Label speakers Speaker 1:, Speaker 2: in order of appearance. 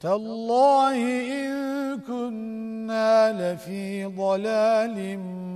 Speaker 1: تالله إن كنا لفي ضلال مبين